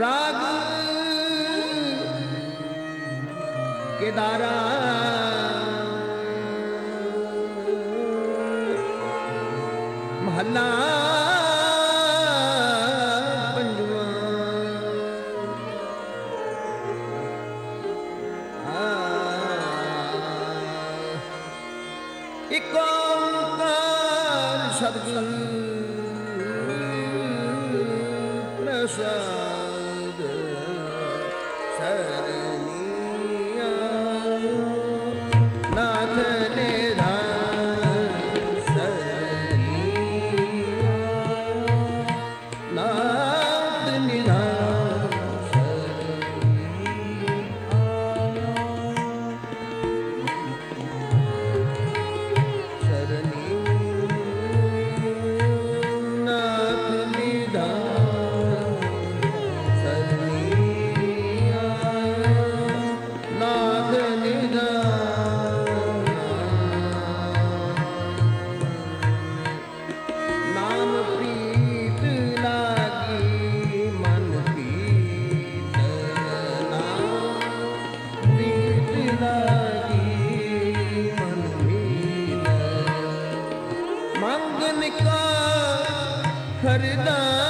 राग केदारा। महला पंजवा हाँ। प्रसाद। ਖਰਦਾ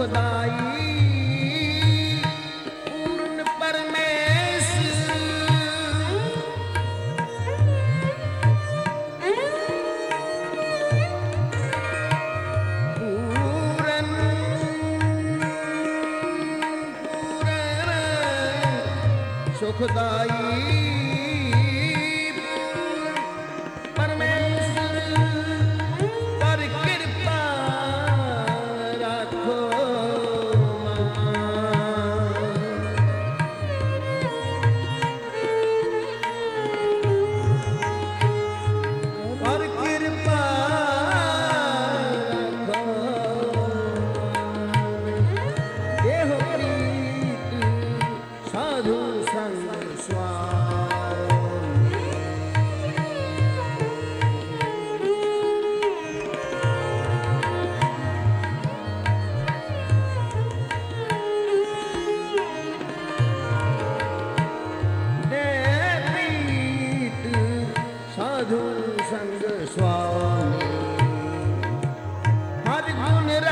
ਖੁਦਾਈ। ਪੂਰਨ ਪਰਮੇਸ। ਪੂਰਨ ਪੂਰਨ ਸੁਖਦਾਈ।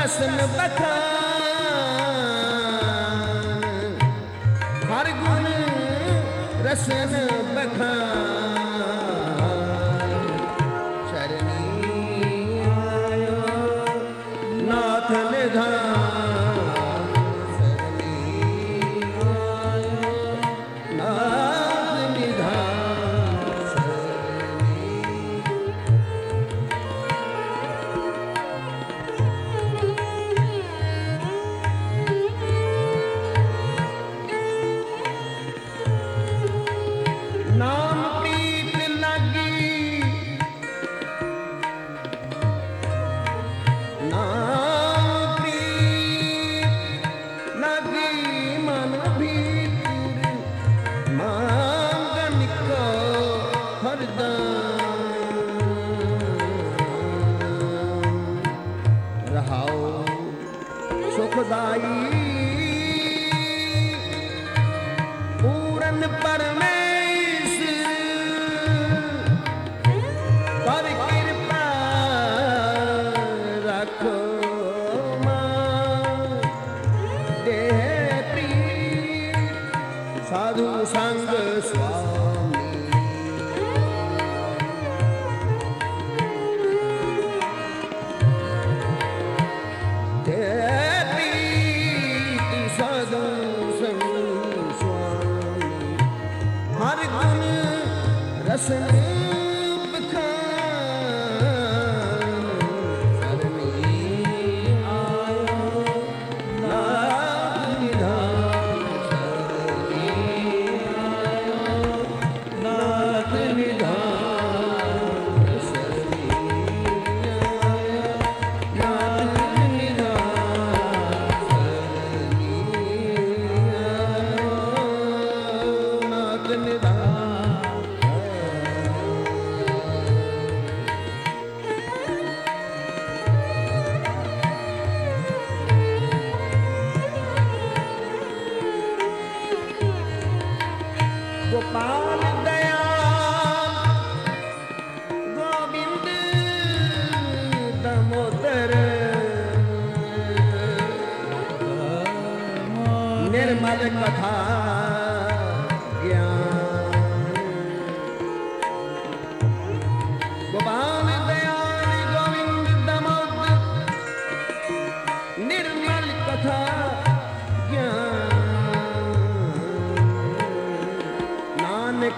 रसन बखा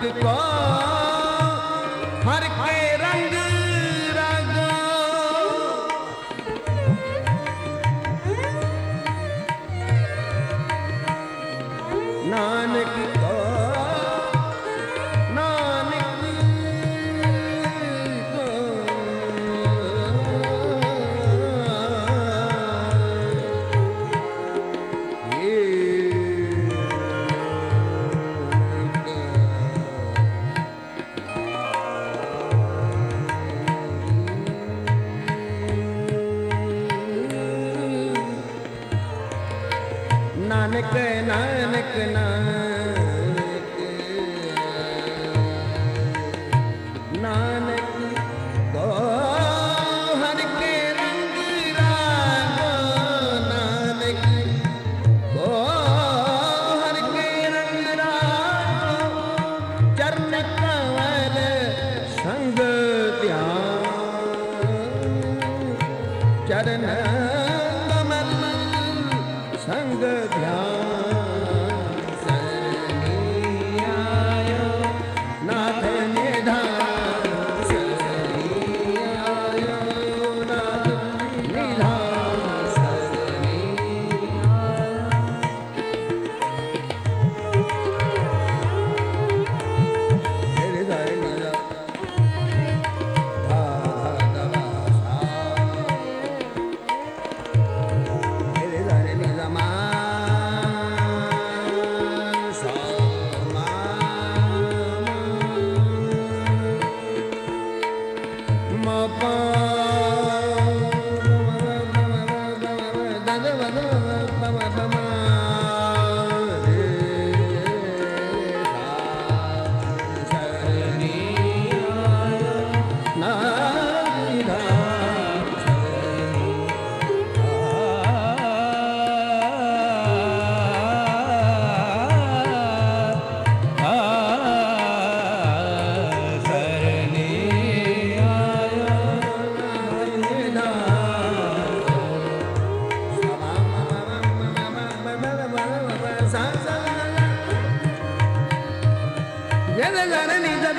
ਗੁਰਮਤ ਕੋ ਹਰ ਕੇ ਰੰਗ ਰਾਗੋ। ਨਾਨਕ ਨਾਨਕ ਨਾਨਕ ਨਾਨਕ।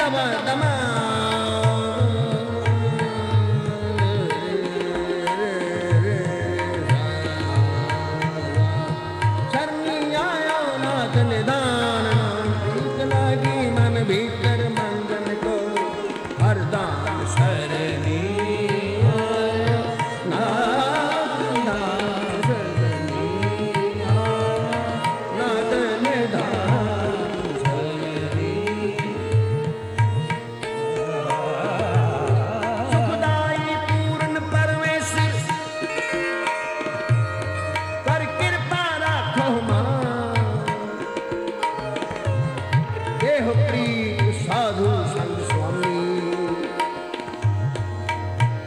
દમ દમા ભીતર મંગન કો હરદાન શરણી देह प्रीत साधु संग स्वामी।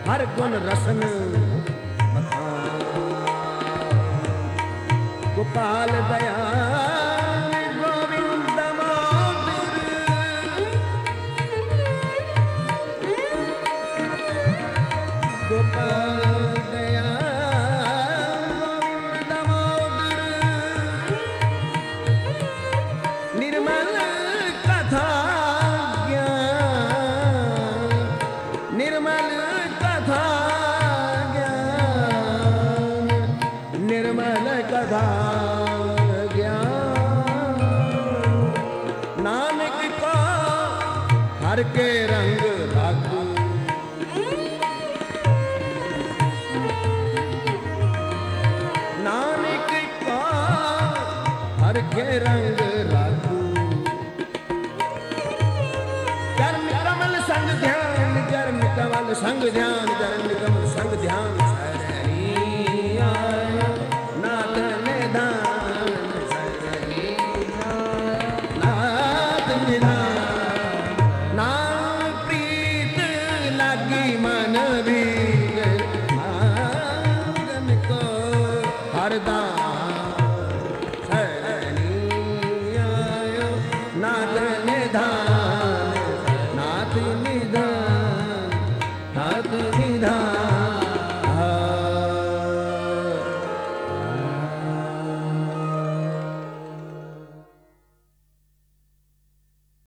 हर गुण रसन गोपाल दया हर के रंग लागू। चरण कमल संग ध्यान चरण कमल संग ध्यान चरण कमल संग ध्यान। शरणी आया